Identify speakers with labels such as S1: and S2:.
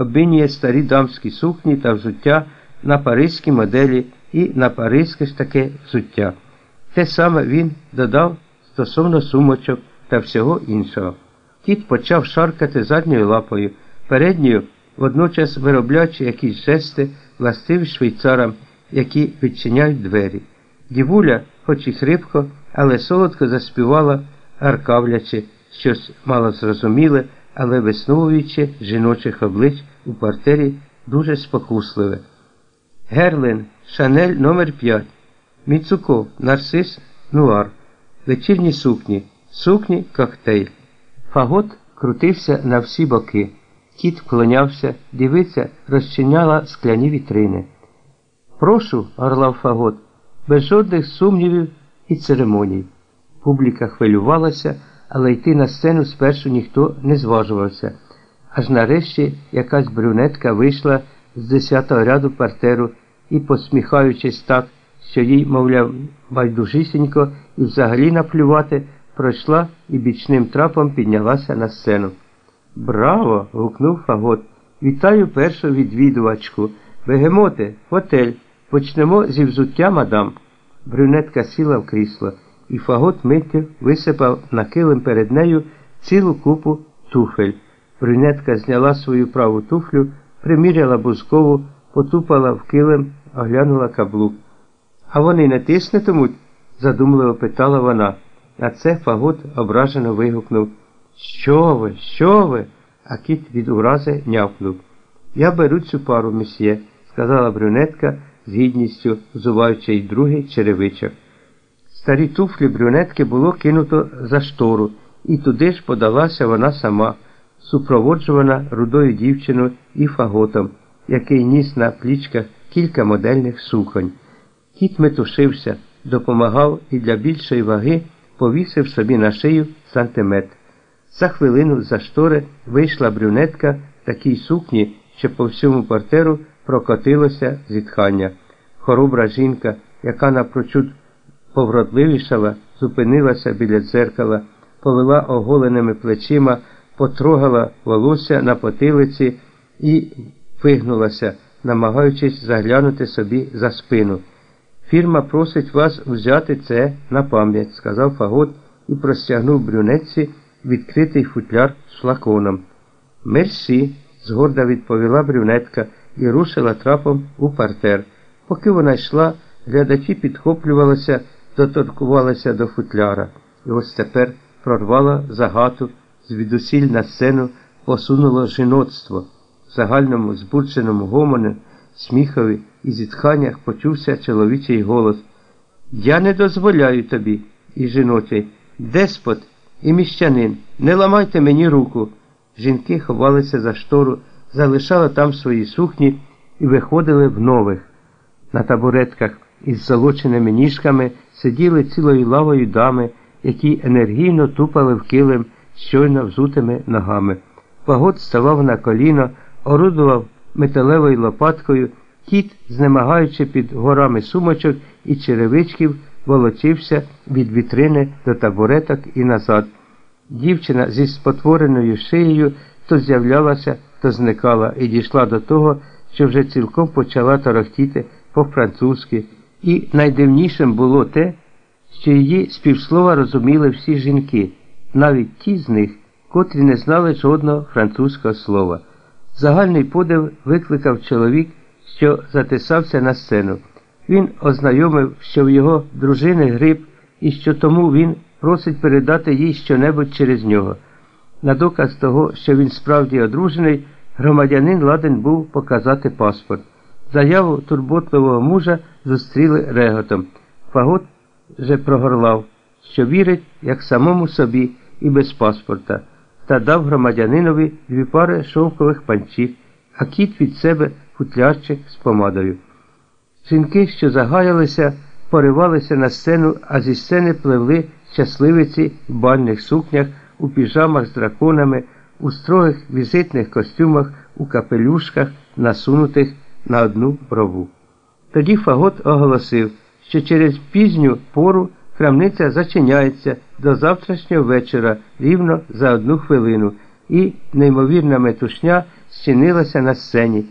S1: обмінює старі дамські сукні та взуття на паризькі моделі і на паризьке ж таке взуття. Те саме він додав стосовно сумочок та всього іншого. Кіт почав шаркати задньою лапою, передньою, водночас виробляючи якісь жести, властиві швейцарам, які відчиняють двері. Дівуля, хоч і хрипко, але солодко заспівала, аркавлячи, щось мало зрозуміле, але висновуючи з жіночих облич у партері дуже спокусливе. Герлен, Шанель номер 5 Міцуко, Нарцис, Нуар, вечірні сукні, сукні, коктейль. Фагот крутився на всі боки. Кіт вклонявся, дивиця розчиняла скляні вітрини. Прошу, горлав Фагот, без жодних сумнівів і церемоній. Публіка хвилювалася, але йти на сцену спершу ніхто не зважувався. Аж нарешті якась брюнетка вийшла з десятого ряду партеру і, посміхаючись так, що їй, мовляв, байдужісінько і взагалі наплювати, пройшла і бічним трапом піднялася на сцену. Браво! гукнув Фагот. Вітаю першу відвідувачку. Бегемоте, готель. Почнемо зі взуття, мадам. Брюнетка сіла в крісло, і Фагот миттю висипав на килим перед нею цілу купу туфель. Брюнетка зняла свою праву туфлю, приміряла бузкову, потупала в килим, оглянула каблук. А вони не тиснетимуть? задумливо питала вона. На це Фагот ображено вигукнув Що ви, що ви? А кіт від урази нявкнув. Я беру цю пару, месьє, сказала брюнетка з гідністю, взуваючи й другий черевичок. Старі туфлі брюнетки було кинуто за штору, і туди ж подалася вона сама, супроводжувана рудою дівчиною і фаготом, який ніс на плічках кілька модельних суконь. Кіт метушився, допомагав і для більшої ваги повісив собі на шию сантиметр. За хвилину за штори вийшла брюнетка в такій сукні, що по всьому портеру прокотилося зітхання. Хоробра жінка, яка напрочуд повродливішала, зупинилася біля дзеркала, повела оголеними плечима, потрогала волосся на потилиці і вигнулася, намагаючись заглянути собі за спину. Фірма просить вас взяти це на пам'ять, сказав Фагот і простягнув брюнетці відкритий футляр з флаконом. Мерсі, згорда відповіла брюнетка і рушила трапом у партер. Поки вона йшла, глядачі підхоплювалися, доторкувалися до футляра. І ось тепер прорвала загату, звідусіль на сцену посунуло жіноцтво. В загальному збурченому гомоні, сміхові і зітханнях почувся чоловічий голос. Я не дозволяю тобі, і жіночий, деспот і міщанин, не ламайте мені руку. Жінки ховалися за штору, залишали там свої сукні і виходили в нових. На табуретках із залоченими ніжками сиділи цілою лавою дами, які енергійно тупали в килим щойно взутими ногами. Пагод ставав на коліно, орудував металевою лопаткою, кіт, знемагаючи під горами сумочок і черевичків, волочився від вітрини до табуреток і назад. Дівчина зі спотвореною шиєю то з'являлася, то зникала і дійшла до того, що вже цілком почала торохтіти по-французьки, і найдивнішим було те, що її співслова розуміли всі жінки, навіть ті з них, котрі не знали жодного французького слова. Загальний подив викликав чоловік, що затисався на сцену. Він ознайомив, що в його дружини гриб і що тому він просить передати їй щонебудь через нього. На доказ того, що він справді одружений, громадянин ладен був показати паспорт. Заяву турботливого мужа зустріли реготом. Фагот же прогорлав, що вірить, як самому собі, і без паспорта, та дав громадянинові дві пари шовкових панчів, а кіт від себе футлярчик з помадою. Жінки, що загаялися, поривалися на сцену, а зі сцени пливли щасливиці в бальних сукнях, у піжамах з драконами, у строгих візитних костюмах, у капелюшках, насунутих на одну брову. Тоді Фагот оголосив, що через пізню пору крамниця зачиняється до завтрашнього вечора рівно за одну хвилину, і неймовірна метушня зчинилася на сцені.